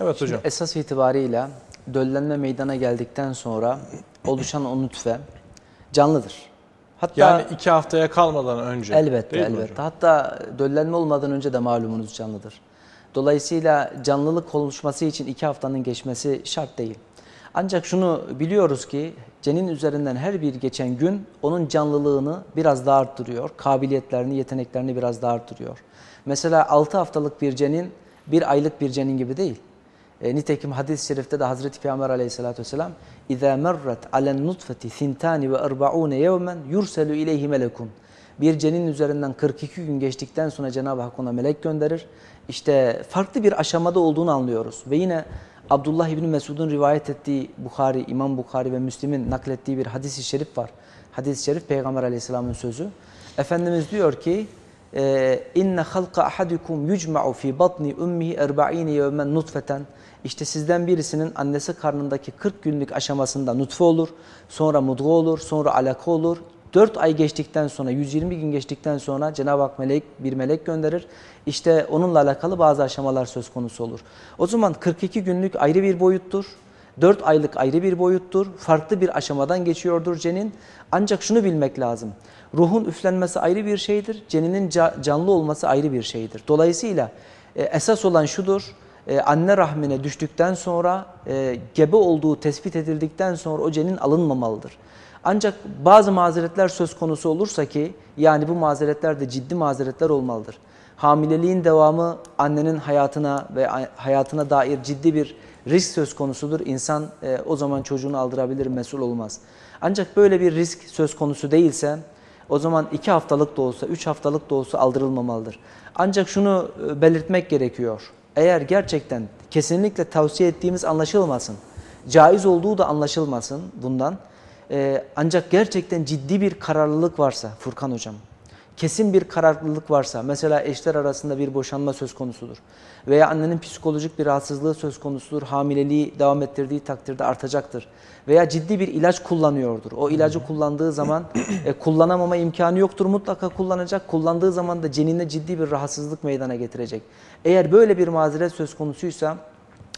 Evet hocam. Esas itibarıyla döllenme meydana geldikten sonra oluşan o nutfe canlıdır. Hatta Yani iki haftaya kalmadan önce. elbette elbette. hocam? Hatta döllenme olmadan önce de malumunuz canlıdır. Dolayısıyla canlılık oluşması için iki haftanın geçmesi şart değil. Ancak şunu biliyoruz ki cenin üzerinden her bir geçen gün onun canlılığını biraz daha arttırıyor. Kabiliyetlerini, yeteneklerini biraz daha arttırıyor. Mesela 6 haftalık bir cenin bir aylık bir cenin gibi değil. E, nitekim hadis-i şerifte de Hazreti Peygamber aleyhissalatü vesselam اِذَا مَرَّتْ عَلَى النُّطْفَةِ ثِنْتَانِ وَاَرْبَعُونَ يَوْمًا يُرْسَلُ اِلَيْهِ مَلَكٌ Bir cenin üzerinden 42 gün geçtikten sonra Cenab-ı Hak ona melek gönderir. İşte farklı bir aşamada olduğunu anlıyoruz. Ve yine Abdullah İbni Mesud'un rivayet ettiği Bukhari, İmam Bukhari ve Müslim'in naklettiği bir hadis-i şerif var. Hadis-i şerif Peygamber aleyhisselamın sözü. Efendimiz diyor ki inne halqa ahadukum yucma'u fi batni ummihi 40 yevmen nutfeten işte sizden birisinin annesi karnındaki 40 günlük aşamasında nutfe olur, sonra mudga olur, sonra alaka olur. 4 ay geçtikten sonra, 120 gün geçtikten sonra Cenab-ı Hak melek, bir melek gönderir. İşte onunla alakalı bazı aşamalar söz konusu olur. O zaman 42 günlük ayrı bir boyuttur. 4 aylık ayrı bir boyuttur. Farklı bir aşamadan geçiyordur cenin. Ancak şunu bilmek lazım. Ruhun üflenmesi ayrı bir şeydir. Ceninin canlı olması ayrı bir şeydir. Dolayısıyla e, esas olan şudur. E, anne rahmine düştükten sonra e, gebe olduğu tespit edildikten sonra o cenin alınmamalıdır. Ancak bazı mazeretler söz konusu olursa ki yani bu mazeretler de ciddi mazeretler olmalıdır. Hamileliğin devamı annenin hayatına ve hayatına dair ciddi bir risk söz konusudur. İnsan e, o zaman çocuğunu aldırabilir, mesul olmaz. Ancak böyle bir risk söz konusu değilse o zaman iki haftalık da olsa, üç haftalık da olsa aldırılmamalıdır. Ancak şunu e, belirtmek gerekiyor. Eğer gerçekten kesinlikle tavsiye ettiğimiz anlaşılmasın, caiz olduğu da anlaşılmasın bundan. Ee, ancak gerçekten ciddi bir kararlılık varsa Furkan Hocam, kesin bir kararlılık varsa, mesela eşler arasında bir boşanma söz konusudur veya annenin psikolojik bir rahatsızlığı söz konusudur, hamileliği devam ettirdiği takdirde artacaktır veya ciddi bir ilaç kullanıyordur. O ilacı kullandığı zaman e, kullanamama imkanı yoktur, mutlaka kullanacak. Kullandığı zaman da ceninde ciddi bir rahatsızlık meydana getirecek. Eğer böyle bir mazeret söz konusuysa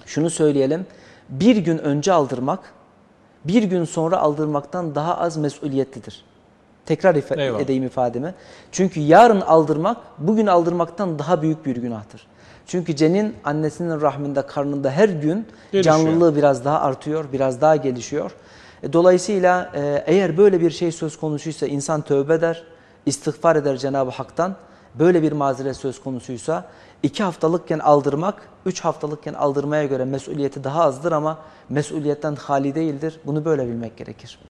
şunu söyleyelim, bir gün önce aldırmak, bir gün sonra aldırmaktan daha az mesuliyetlidir. Tekrar ifa Eyvallah. edeyim ifademi. Çünkü yarın aldırmak bugün aldırmaktan daha büyük bir günahtır. Çünkü cenin annesinin rahminde, karnında her gün Gelişiyor. canlılığı biraz daha artıyor, biraz daha gelişiyor. E, Dolayısıyla e, eğer böyle bir şey söz konusuysa insan tövbe eder, istiğfar eder Cenab-ı Hak'tan. Böyle bir mazeret söz konusuysa iki haftalıkken aldırmak, üç haftalıkken aldırmaya göre mesuliyeti daha azdır ama mesuliyetten hali değildir. Bunu böyle bilmek gerekir.